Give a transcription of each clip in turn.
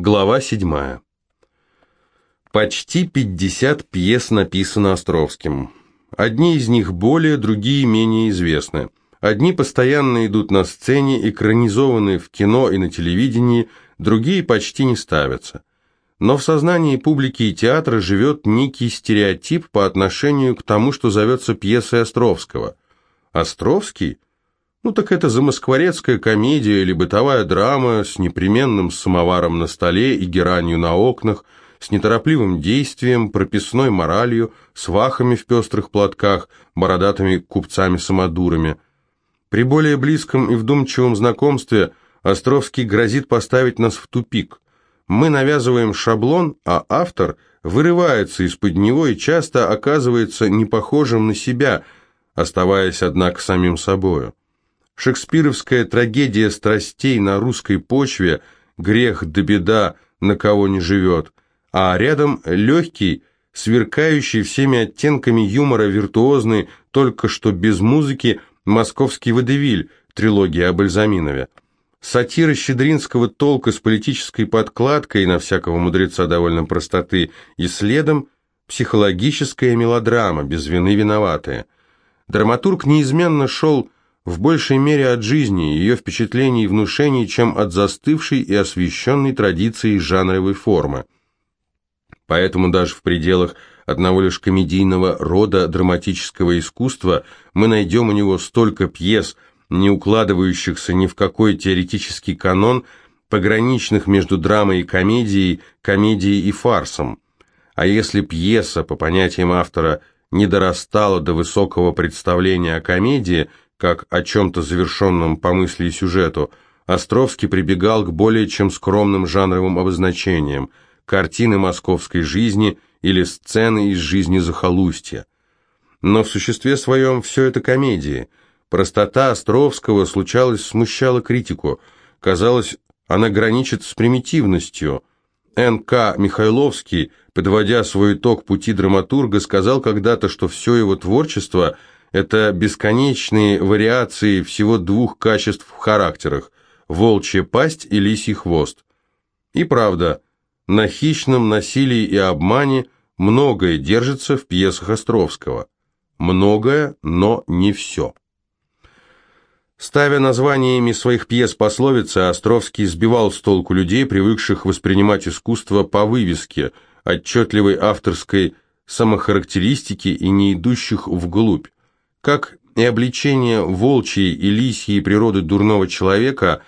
Глава 7. Почти 50 пьес написано Островским. Одни из них более, другие менее известны. Одни постоянно идут на сцене, экранизованы в кино и на телевидении, другие почти не ставятся. Но в сознании публики и театра живет некий стереотип по отношению к тому, что зовется пьесой Островского. Островский? Ну так это замоскворецкая комедия или бытовая драма с непременным самоваром на столе и геранью на окнах, с неторопливым действием, прописной моралью, с вахами в пестрых платках, бородатыми купцами-самодурами. При более близком и вдумчивом знакомстве Островский грозит поставить нас в тупик. Мы навязываем шаблон, а автор вырывается из-под него и часто оказывается непохожим на себя, оставаясь, однако, самим собою. Шекспировская трагедия страстей на русской почве «Грех да беда, на кого не живет», а рядом легкий, сверкающий всеми оттенками юмора виртуозный, только что без музыки, московский водевиль, трилогия о Бальзаминове. Сатира щедринского толка с политической подкладкой на всякого мудреца довольно простоты и следом психологическая мелодрама, без вины виноватая. Драматург неизменно шел в большей мере от жизни, ее впечатлений и внушений, чем от застывшей и освещенной традиции жанровой формы. Поэтому даже в пределах одного лишь комедийного рода драматического искусства мы найдем у него столько пьес, не укладывающихся ни в какой теоретический канон, пограничных между драмой и комедией, комедией и фарсом. А если пьеса, по понятиям автора, не дорастала до высокого представления о комедии, как о чем-то завершенном по мысли и сюжету, Островский прибегал к более чем скромным жанровым обозначениям – картины московской жизни или сцены из жизни захолустья. Но в существе своем все это комедии. Простота Островского случалось смущала критику. Казалось, она граничит с примитивностью. Н.К. Михайловский, подводя свой итог пути драматурга, сказал когда-то, что все его творчество – это бесконечные вариации всего двух качеств в характерах – волчья пасть и лисий хвост. И правда – на хищном насилии и обмане многое держится в пьесах Островского. Многое, но не все. Ставя названиями своих пьес пословицы, Островский сбивал с толку людей, привыкших воспринимать искусство по вывеске, отчетливой авторской самохарактеристики и не идущих вглубь. Как и обличение волчьей и лисьей природы дурного человека,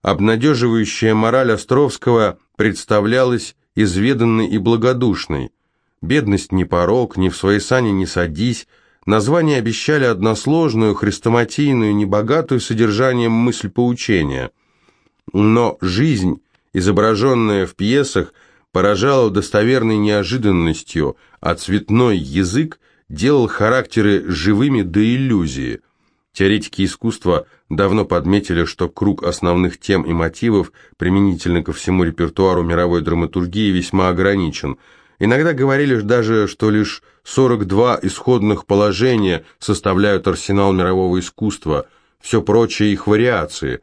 обнадеживающая мораль Островского представлялась изведанной и благодушной. Бедность не порог, ни в свои сани не садись. Названия обещали односложную, хрестоматийную, небогатую содержанием мысль поучения. Но жизнь, изображенная в пьесах, поражала достоверной неожиданностью, а цветной язык делал характеры живыми до иллюзии – Теоретики искусства давно подметили, что круг основных тем и мотивов применительно ко всему репертуару мировой драматургии весьма ограничен. Иногда говорили даже, что лишь 42 исходных положения составляют арсенал мирового искусства, все прочее их вариации.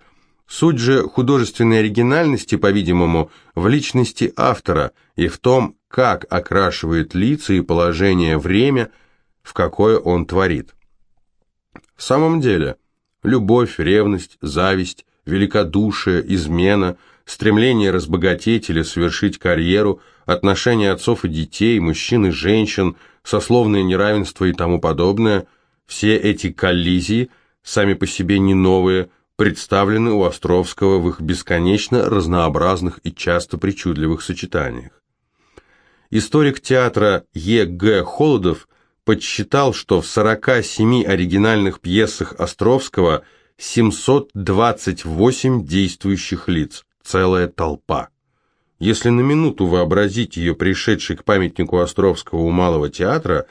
Суть же художественной оригинальности, по-видимому, в личности автора и в том, как окрашивает лица и положение время, в какое он творит. В самом деле, любовь, ревность, зависть, великодушие, измена, стремление разбогатеть или совершить карьеру, отношения отцов и детей, мужчин и женщин, сословное неравенство и тому подобное, все эти коллизии, сами по себе не новые, представлены у Островского в их бесконечно разнообразных и часто причудливых сочетаниях. Историк театра Е. Г. Холодов подсчитал, что в 47 оригинальных пьесах Островского 728 действующих лиц, целая толпа. Если на минуту вообразить ее пришедшей к памятнику Островского у Малого театра,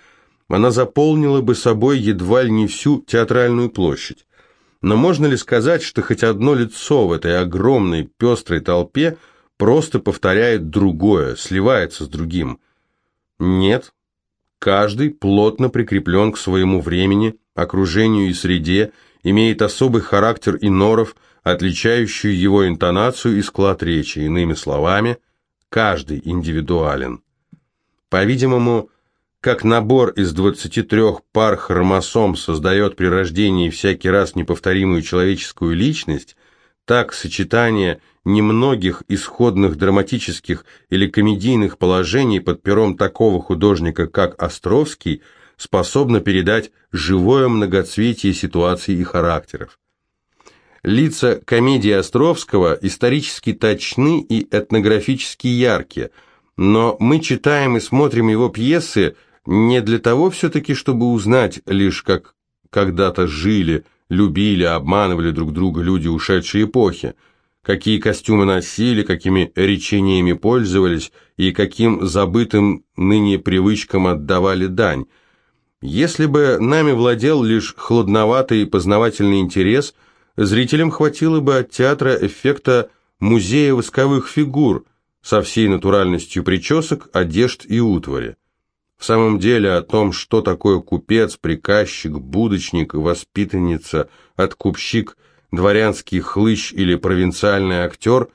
она заполнила бы собой едва ли не всю театральную площадь. Но можно ли сказать, что хоть одно лицо в этой огромной пестрой толпе просто повторяет другое, сливается с другим? Нет, Каждый плотно прикреплен к своему времени, окружению и среде, имеет особый характер и норов, отличающую его интонацию и склад речи, иными словами, каждый индивидуален. По-видимому, как набор из 23 пар хромосом создает при рождении всякий раз неповторимую человеческую личность, так сочетание немногих исходных драматических или комедийных положений под пером такого художника, как Островский, способно передать живое многоцветие ситуаций и характеров. Лица комедии Островского исторически точны и этнографически яркие, но мы читаем и смотрим его пьесы не для того все-таки, чтобы узнать лишь, как когда-то жили, любили, обманывали друг друга люди ушедшей эпохи, какие костюмы носили, какими речениями пользовались и каким забытым ныне привычкам отдавали дань. Если бы нами владел лишь хладноватый познавательный интерес – зрителям хватило бы от театра эффекта музея восковых фигур со всей натуральностью причесок, одежд и утвари. В самом деле о том, что такое купец, приказчик, будочник, воспитанница, откупщик, дворянский хлыщ или провинциальный актер,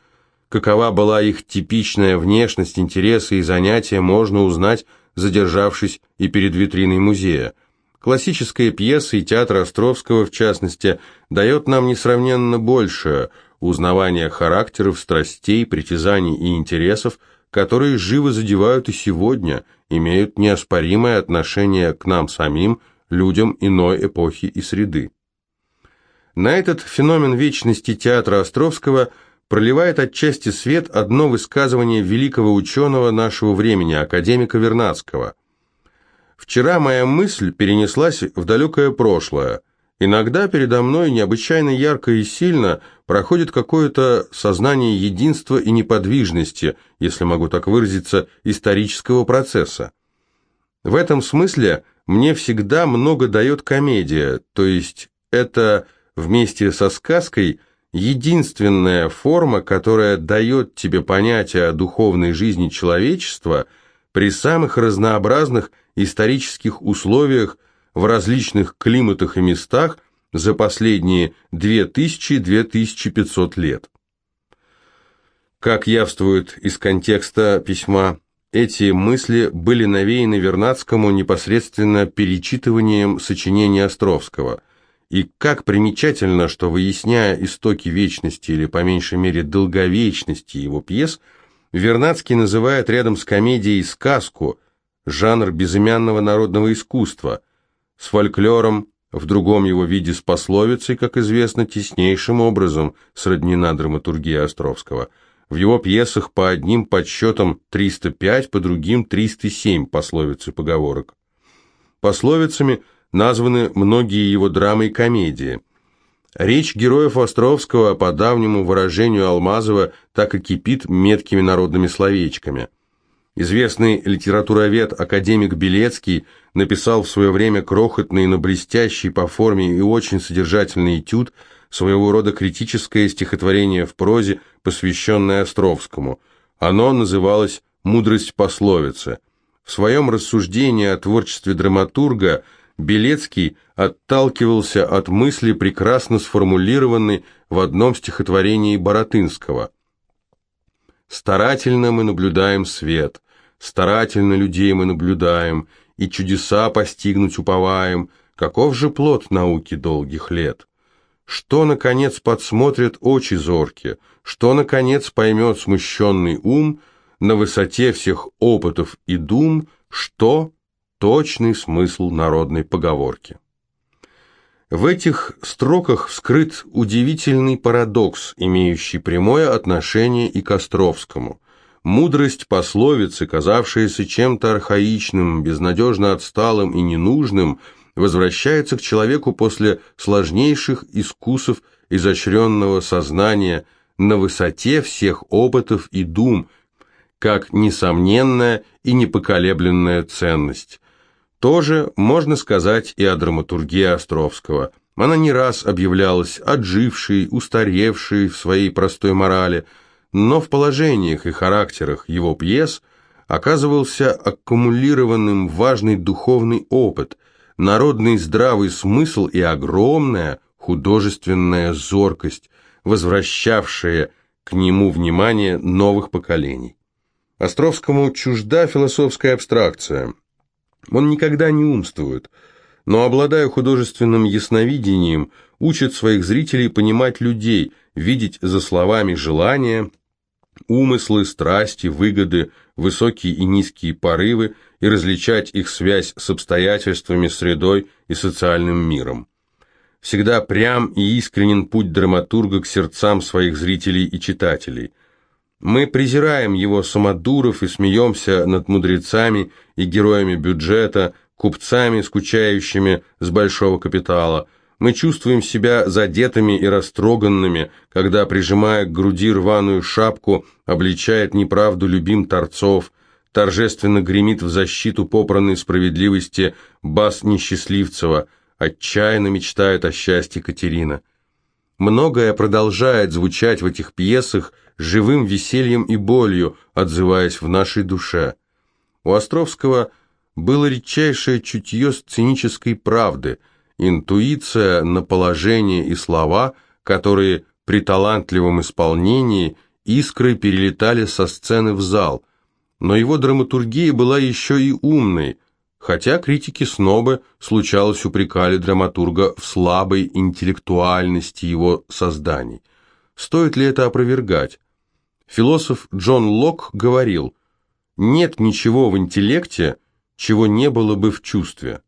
какова была их типичная внешность, интересы и занятия, можно узнать, задержавшись и перед витриной музея. Классическая пьеса и театр Островского, в частности, дает нам несравненно больше узнавания характеров, страстей, притязаний и интересов, которые живо задевают и сегодня, имеют неоспоримое отношение к нам самим, людям иной эпохи и среды. На этот феномен вечности театра Островского проливает отчасти свет одно высказывание великого ученого нашего времени, академика Вернадского – Вчера моя мысль перенеслась в далекое прошлое. Иногда передо мной необычайно ярко и сильно проходит какое-то сознание единства и неподвижности, если могу так выразиться, исторического процесса. В этом смысле мне всегда много дает комедия, то есть это вместе со сказкой единственная форма, которая дает тебе понятие о духовной жизни человечества при самых разнообразных исторических условиях в различных климатах и местах за последние 2000-2500 лет. Как явствует из контекста письма, эти мысли были навеяны Вернадскому непосредственно перечитыванием сочинения Островского. И как примечательно, что выясняя истоки вечности или по меньшей мере долговечности его пьес, Вернадский называет рядом с комедией сказку, жанр безымянного народного искусства, с фольклором, в другом его виде с пословицей, как известно, теснейшим образом сроднена драматургия Островского. В его пьесах по одним подсчетам 305, по другим 307 пословиц и поговорок. Пословицами названы многие его драмы и комедии. Речь героев Островского, по давнему выражению Алмазова, так и кипит меткими народными словечками – Известный литературовед академик Белецкий написал в свое время крохотный, но блестящий по форме и очень содержательный этюд, своего рода критическое стихотворение в прозе, посвященное Островскому. Оно называлось «Мудрость пословицы». В своем рассуждении о творчестве драматурга Белецкий отталкивался от мысли, прекрасно сформулированной в одном стихотворении Боротынского. «Старательно мы наблюдаем свет, Старательно людей мы наблюдаем, и чудеса постигнуть уповаем. Каков же плод науки долгих лет? Что, наконец, подсмотрят очи зорки? Что, наконец, поймет смущенный ум на высоте всех опытов и дум, что точный смысл народной поговорки? В этих строках вскрыт удивительный парадокс, имеющий прямое отношение и к Островскому. Мудрость пословицы, казавшаяся чем-то архаичным, безнадежно отсталым и ненужным, возвращается к человеку после сложнейших искусов изощренного сознания на высоте всех опытов и дум, как несомненная и непоколебленная ценность. Тоже можно сказать и о драматургии Островского. Она не раз объявлялась отжившей, устаревшей в своей простой морали – но в положениях и характерах его пьес оказывался аккумулированным важный духовный опыт, народный здравый смысл и огромная художественная зоркость, возвращавшая к нему внимание новых поколений. Островскому чужда философская абстракция. Он никогда не умствует, но, обладая художественным ясновидением, учит своих зрителей понимать людей, видеть за словами желания, умыслы, страсти, выгоды, высокие и низкие порывы и различать их связь с обстоятельствами, средой и социальным миром. Всегда прям и искренен путь драматурга к сердцам своих зрителей и читателей. Мы презираем его самодуров и смеемся над мудрецами и героями бюджета, купцами, скучающими с большого капитала. Мы чувствуем себя задетыми и растроганными, когда, прижимая к груди рваную шапку, обличает неправду любим торцов, торжественно гремит в защиту попранной справедливости бас Несчастливцева – Отчаянно мечтает о счастье Катерина. Многое продолжает звучать в этих пьесах живым весельем и болью, отзываясь в нашей душе. У Островского было редчайшее чутье сценической правды, интуиция на положение и слова, которые при талантливом исполнении искры перелетали со сцены в зал. Но его драматургия была еще и умной, хотя критики-снобы, случалось, упрекали драматурга в слабой интеллектуальности его созданий. Стоит ли это опровергать? Философ Джон Лок говорил, «Нет ничего в интеллекте, чего не было бы в чувстве».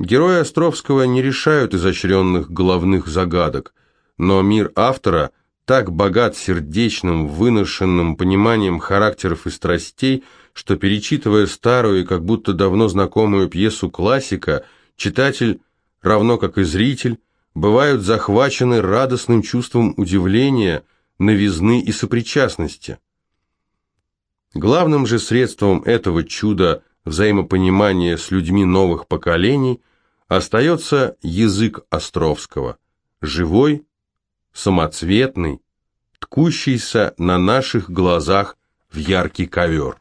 Герои Островского не решают изощренных головных загадок, но мир автора так богат сердечным, выношенным пониманием характеров и страстей, что, перечитывая старую и как будто давно знакомую пьесу классика, читатель, равно как и зритель, бывают захвачены радостным чувством удивления, новизны и сопричастности. Главным же средством этого чуда взаимопонимания с людьми новых поколений остается язык Островского, живой, самоцветный, ткущийся на наших глазах в яркий ковер.